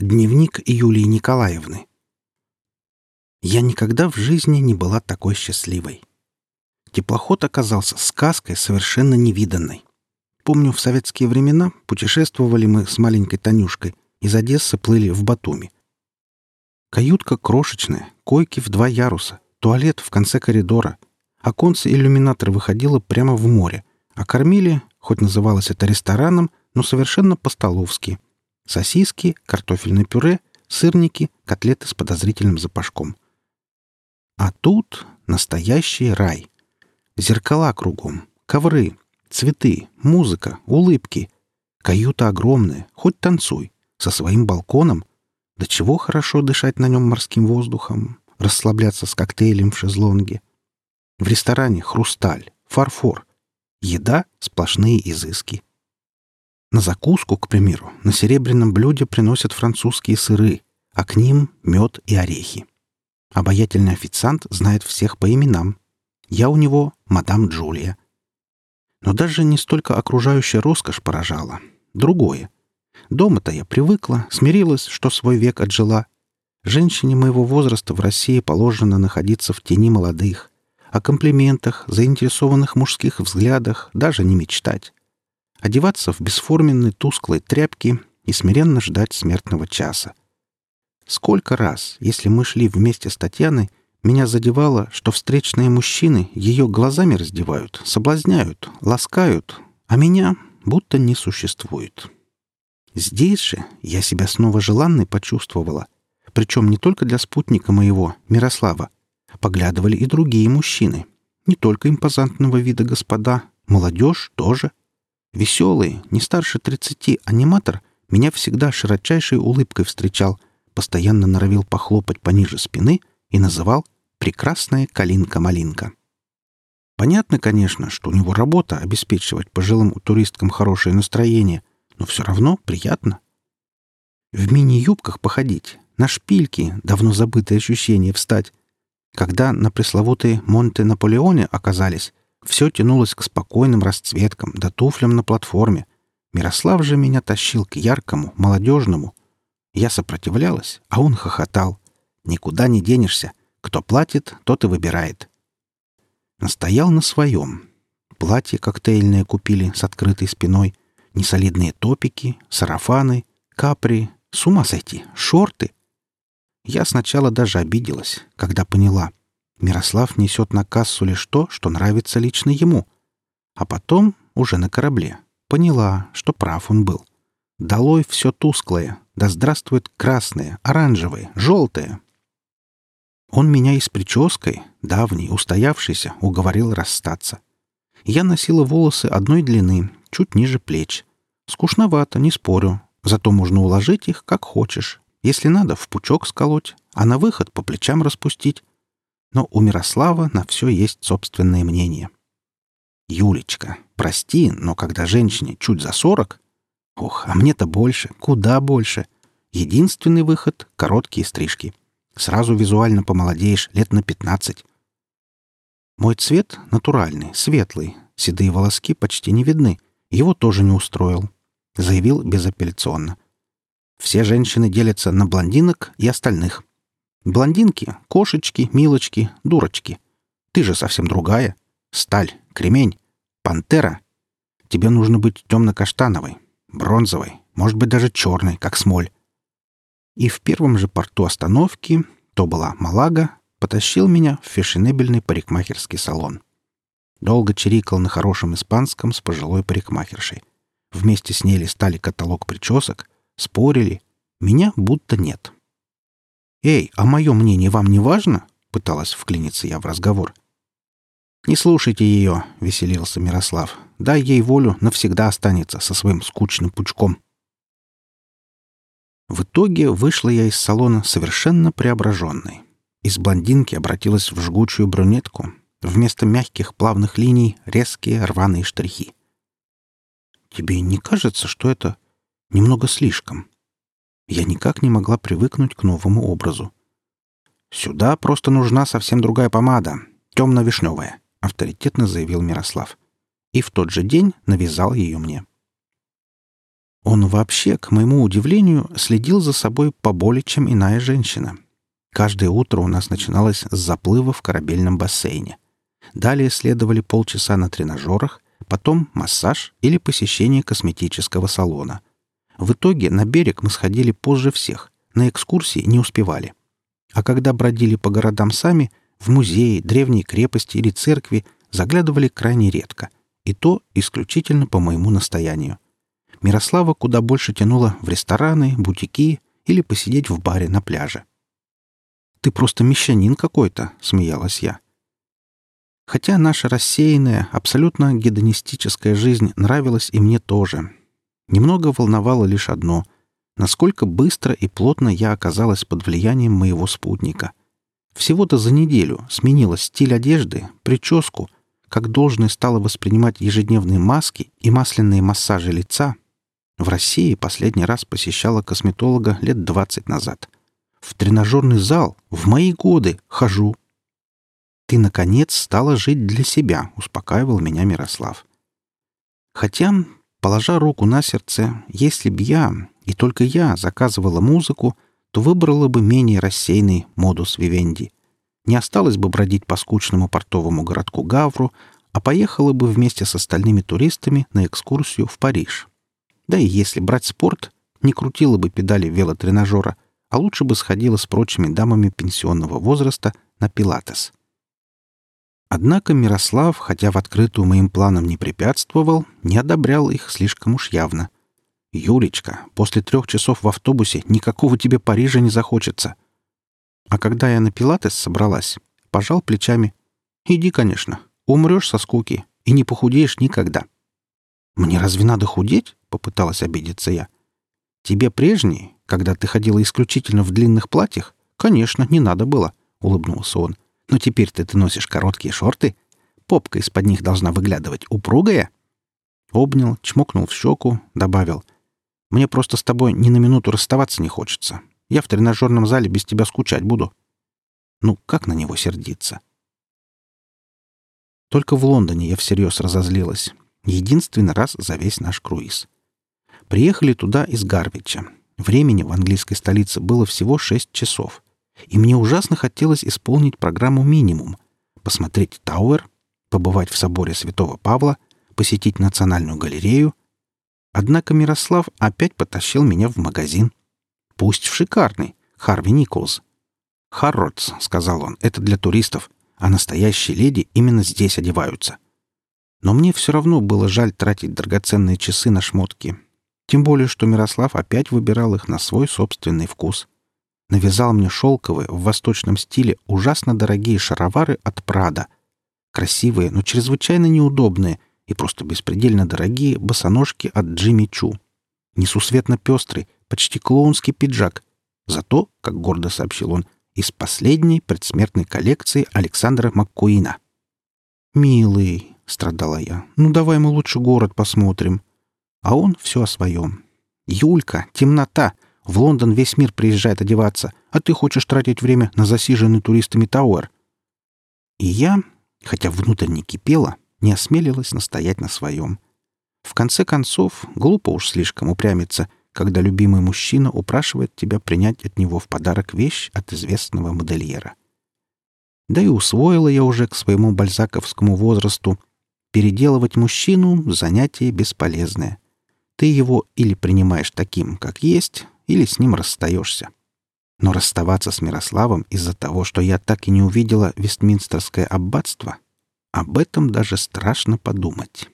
Дневник Юлии Николаевны. Я никогда в жизни не была такой счастливой. Теплоход оказался сказкой совершенно невиданной. Помню, в советские времена путешествовали мы с маленькой Танюшкой, из Одессы плыли в Батуми. Каютка крошечная, койки в два яруса, туалет в конце коридора. Оконце иллюминатор выходило прямо в море, а кормили, хоть называлось это рестораном, но совершенно по-столовски. Сосиски, картофельное пюре, сырники, котлеты с подозрительным запашком. А тут настоящий рай. Зеркала кругом, ковры, цветы, музыка, улыбки. Каюта огромная, хоть танцуй, со своим балконом. Да чего хорошо дышать на нем морским воздухом, расслабляться с коктейлем в шезлонге. В ресторане хрусталь, фарфор. Еда — сплошные изыски. На закуску, к примеру, на серебряном блюде приносят французские сыры, а к ним — мед и орехи. Обаятельный официант знает всех по именам. Я у него мадам Джулия. Но даже не столько окружающая роскошь поражала. Другое. Дома-то я привыкла, смирилась, что свой век отжила. Женщине моего возраста в России положено находиться в тени молодых. О комплиментах, заинтересованных мужских взглядах даже не мечтать. Одеваться в бесформенные тусклые тряпки и смиренно ждать смертного часа. Сколько раз, если мы шли вместе с Татьяной, меня задевало, что встречные мужчины ее глазами раздевают, соблазняют, ласкают, а меня будто не существует. Здесь же я себя снова желанной почувствовала, причем не только для спутника моего, Мирослава. Поглядывали и другие мужчины, не только импозантного вида господа, молодежь тоже. Веселый, не старше тридцати аниматор меня всегда широчайшей улыбкой встречал — постоянно норовил похлопать пониже спины и называл «прекрасная калинка-малинка». Понятно, конечно, что у него работа обеспечивать пожилым туристкам хорошее настроение, но все равно приятно. В мини-юбках походить, на шпильки, давно забытое ощущение встать. Когда на пресловутые Монте-Наполеоне оказались, все тянулось к спокойным расцветкам да туфлям на платформе. Мирослав же меня тащил к яркому, молодежному, я сопротивлялась, а он хохотал. «Никуда не денешься. Кто платит, тот и выбирает». Настоял на своем. Платье коктейльное купили с открытой спиной, несолидные топики, сарафаны, капри, с ума сойти, шорты. Я сначала даже обиделась, когда поняла. Мирослав несет на кассу лишь то, что нравится лично ему. А потом, уже на корабле, поняла, что прав он был. Долой все тусклое, да здравствует красное, оранжевое, желтое. Он меня и с прической, давней, устоявшейся, уговорил расстаться. Я носила волосы одной длины, чуть ниже плеч. Скучновато, не спорю, зато можно уложить их как хочешь. Если надо, в пучок сколоть, а на выход по плечам распустить. Но у Мирослава на все есть собственное мнение. «Юлечка, прости, но когда женщине чуть за сорок, Ох, а мне-то больше, куда больше. Единственный выход — короткие стрижки. Сразу визуально помолодеешь лет на пятнадцать. Мой цвет натуральный, светлый. Седые волоски почти не видны. Его тоже не устроил. Заявил безапелляционно. Все женщины делятся на блондинок и остальных. Блондинки — кошечки, милочки, дурочки. Ты же совсем другая. Сталь, кремень, пантера. Тебе нужно быть темно-каштановой, бронзовой, может быть, даже черной, как смоль. И в первом же порту остановки, то была Малага, потащил меня в фешенебельный парикмахерский салон. Долго чирикал на хорошем испанском с пожилой парикмахершей. Вместе с ней листали каталог причесок, спорили. Меня будто нет. «Эй, а мое мнение вам не важно?» — пыталась вклиниться я в разговор. «Не слушайте ее», — веселился Мирослав. «Дай ей волю, навсегда останется со своим скучным пучком». В итоге вышла я из салона совершенно преображенной. Из блондинки обратилась в жгучую брюнетку. Вместо мягких плавных линий — резкие рваные штрихи. «Тебе не кажется, что это немного слишком?» Я никак не могла привыкнуть к новому образу. «Сюда просто нужна совсем другая помада, темно-вишневая», — авторитетно заявил Мирослав. И в тот же день навязал ее мне. Он вообще, к моему удивлению, следил за собой поболее, чем иная женщина. Каждое утро у нас начиналось с заплыва в корабельном бассейне. Далее следовали полчаса на тренажерах, потом массаж или посещение косметического салона. В итоге на берег мы сходили позже всех, на экскурсии не успевали. А когда бродили по городам сами, в музеи, древние крепости или церкви заглядывали крайне редко, и то исключительно по моему настоянию. Мирослава куда больше тянула в рестораны, бутики или посидеть в баре на пляже. «Ты просто мещанин какой-то», — смеялась я. Хотя наша рассеянная, абсолютно гедонистическая жизнь нравилась и мне тоже. Немного волновало лишь одно — насколько быстро и плотно я оказалась под влиянием моего спутника. Всего-то за неделю сменила стиль одежды, прическу, как должное стала воспринимать ежедневные маски и масляные массажи лица. В России последний раз посещала косметолога лет 20 назад. В тренажерный зал в мои годы хожу. «Ты, наконец, стала жить для себя», — успокаивал меня Мирослав. Хотя, положа руку на сердце, если б я, и только я, заказывала музыку, то выбрала бы менее рассеянный модус вивенди. Не осталось бы бродить по скучному портовому городку Гавру, а поехала бы вместе с остальными туристами на экскурсию в Париж. Да и если брать спорт, не крутила бы педали велотренажера, а лучше бы сходила с прочими дамами пенсионного возраста на пилатес. Однако Мирослав, хотя в открытую моим планам не препятствовал, не одобрял их слишком уж явно. «Юлечка, после трех часов в автобусе никакого тебе Парижа не захочется». А когда я на пилатес собралась, пожал плечами. «Иди, конечно, умрешь со скуки и не похудеешь никогда». «Мне разве надо худеть?» — попыталась обидеться я. «Тебе прежние, когда ты ходила исключительно в длинных платьях, конечно, не надо было», — улыбнулся он. «Но теперь-то ты носишь короткие шорты. Попка из-под них должна выглядывать упругая». Обнял, чмокнул в щеку, добавил. «Мне просто с тобой ни на минуту расставаться не хочется. Я в тренажерном зале без тебя скучать буду». Ну, как на него сердиться? Только в Лондоне я всерьез разозлилась. Единственный раз за весь наш круиз. Приехали туда из Гарвича. Времени в английской столице было всего 6 часов. И мне ужасно хотелось исполнить программу минимум. Посмотреть Тауэр, побывать в соборе Святого Павла, посетить Национальную галерею. Однако Мирослав опять потащил меня в магазин. Пусть в шикарный, Харви Николс. «Харротс», — сказал он, — «это для туристов, а настоящие леди именно здесь одеваются». Но мне все равно было жаль тратить драгоценные часы на шмотки. Тем более, что Мирослав опять выбирал их на свой собственный вкус. Навязал мне шелковые в восточном стиле ужасно дорогие шаровары от Прада. Красивые, но чрезвычайно неудобные и просто беспредельно дорогие босоножки от Джимми Чу. Несусветно пестрый, почти клоунский пиджак. Зато, как гордо сообщил он, из последней предсмертной коллекции Александра Маккуина. «Милый», — страдала я. «Ну давай мы лучше город посмотрим». А он все о своем. «Юлька, темнота! В Лондон весь мир приезжает одеваться, а ты хочешь тратить время на засиженный туристами Тауэр». И я, хотя внутренне кипела, не осмелилась настоять на своем. В конце концов, глупо уж слишком упрямиться, когда любимый мужчина упрашивает тебя принять от него в подарок вещь от известного модельера. Да и усвоила я уже к своему бальзаковскому возрасту, Переделывать мужчину — занятие бесполезное. Ты его или принимаешь таким, как есть, или с ним расстаешься. Но расставаться с Мирославом из-за того, что я так и не увидела Вестминстерское аббатство, об этом даже страшно подумать.